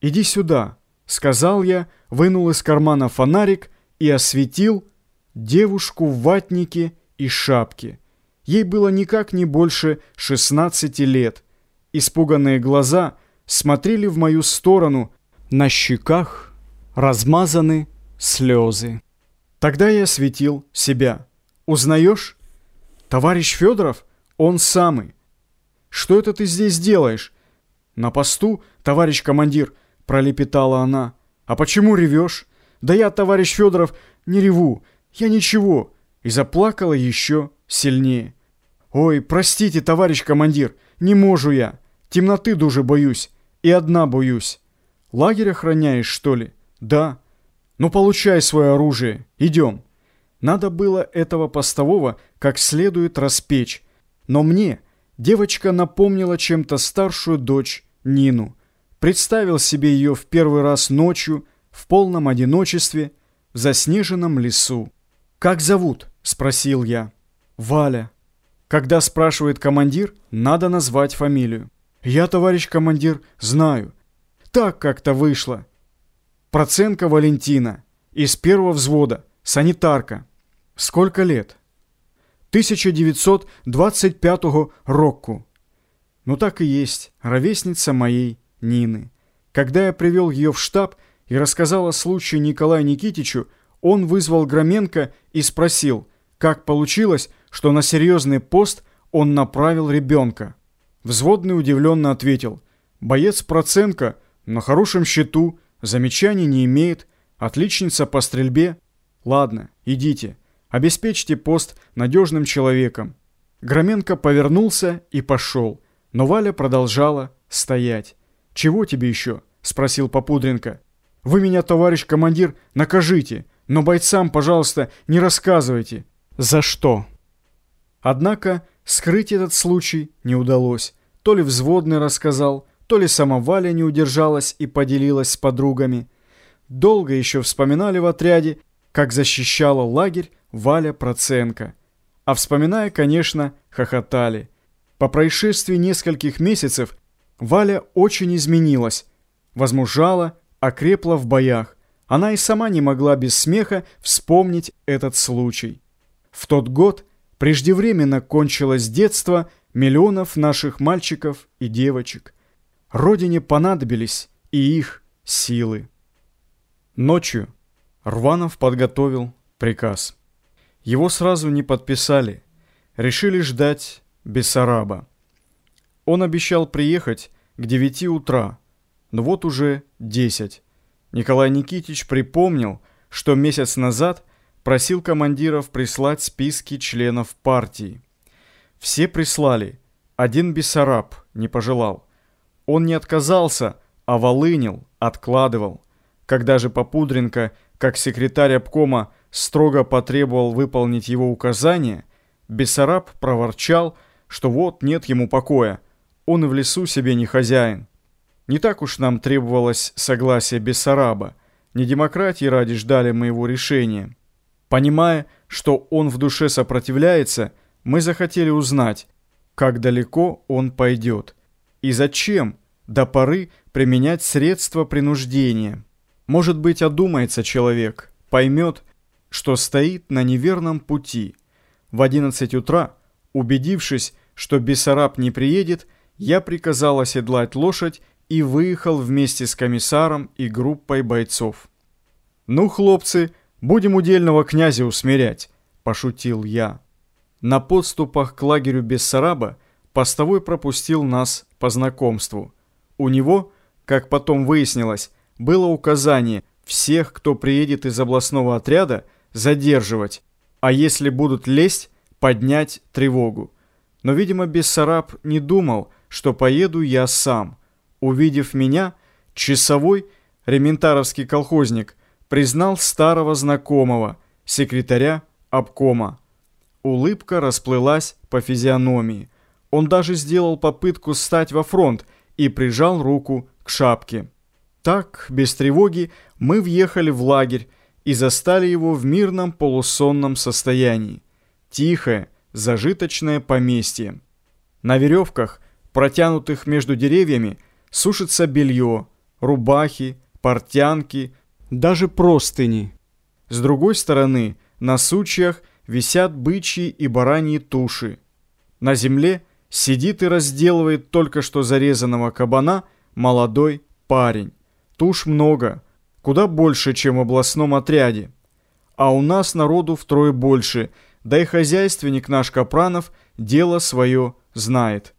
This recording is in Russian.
«Иди сюда», — сказал я, вынул из кармана фонарик и осветил девушку в ватнике и шапке. Ей было никак не больше 16 лет. Испуганные глаза смотрели в мою сторону, на щеках размазаны слезы. Тогда я осветил себя. «Узнаешь?» «Товарищ Федоров? Он самый». «Что это ты здесь делаешь?» «На посту, товарищ командир», — пролепетала она. «А почему ревешь?» «Да я, товарищ Федоров, не реву. Я ничего». И заплакала еще сильнее. «Ой, простите, товарищ командир, не можу я. Темноты дуже боюсь. И одна боюсь». «Лагерь охраняешь, что ли?» «Да». «Ну, получай свое оружие. Идем». Надо было этого постового как следует распечь. Но мне девочка напомнила чем-то старшую дочь Нину. Представил себе ее в первый раз ночью, в полном одиночестве, в заснеженном лесу. «Как зовут?» – спросил я. «Валя». Когда спрашивает командир, надо назвать фамилию. «Я, товарищ командир, знаю. Так как-то вышло. Проценко Валентина, из первого взвода, санитарка. Сколько лет?» 1925 року. Ну так и есть, ровесница моей Нины. Когда я привел ее в штаб и рассказал о случае Николаю Никитичу, он вызвал Громенко и спросил, как получилось, что на серьезный пост он направил ребенка. Взводный удивленно ответил, боец Проценко на хорошем счету, замечаний не имеет, отличница по стрельбе. Ладно, идите, обеспечьте пост надежным человеком. Громенко повернулся и пошел. Но Валя продолжала стоять. «Чего тебе еще?» – спросил Попудренко. «Вы меня, товарищ командир, накажите, но бойцам, пожалуйста, не рассказывайте». «За что?» Однако скрыть этот случай не удалось. То ли взводный рассказал, то ли сама Валя не удержалась и поделилась с подругами. Долго еще вспоминали в отряде, как защищала лагерь Валя Проценко. А вспоминая, конечно, хохотали – по происшествии нескольких месяцев Валя очень изменилась, возмужала, окрепла в боях. Она и сама не могла без смеха вспомнить этот случай. В тот год преждевременно кончилось детство миллионов наших мальчиков и девочек. Родине понадобились и их силы. Ночью Рванов подготовил приказ. Его сразу не подписали. Решили ждать Бессараба. Он обещал приехать к девяти утра, но вот уже десять. Николай Никитич припомнил, что месяц назад просил командиров прислать списки членов партии. Все прислали, один Бессараб не пожелал. Он не отказался, а волынил, откладывал. Когда же Попудренко, как секретарь обкома, строго потребовал выполнить его указания, Бессараб проворчал, что вот нет ему покоя, он и в лесу себе не хозяин. Не так уж нам требовалось согласие Бессараба, не демократии ради ждали моего решения. Понимая, что он в душе сопротивляется, мы захотели узнать, как далеко он пойдет и зачем до поры применять средства принуждения. Может быть, одумается человек, поймет, что стоит на неверном пути. В 11 утра, убедившись, что Бессараб не приедет, я приказал оседлать лошадь и выехал вместе с комиссаром и группой бойцов. «Ну, хлопцы, будем удельного князя усмирять», – пошутил я. На подступах к лагерю Бессараба постовой пропустил нас по знакомству. У него, как потом выяснилось, было указание всех, кто приедет из областного отряда, задерживать, а если будут лезть, поднять тревогу. Но, видимо, Бессараб не думал, что поеду я сам. Увидев меня, часовой, рементаровский колхозник, признал старого знакомого, секретаря обкома. Улыбка расплылась по физиономии. Он даже сделал попытку стать во фронт и прижал руку к шапке. Так, без тревоги, мы въехали в лагерь и застали его в мирном полусонном состоянии. Тихое, зажиточное поместье. На веревках, протянутых между деревьями, сушится белье, рубахи, портянки, даже простыни. С другой стороны, на сучьях висят бычьи и бараньи туши. На земле сидит и разделывает только что зарезанного кабана молодой парень. Туш много, куда больше, чем в областном отряде. А у нас народу втрое больше, да и хозяйственник наш Капранов дело свое знает.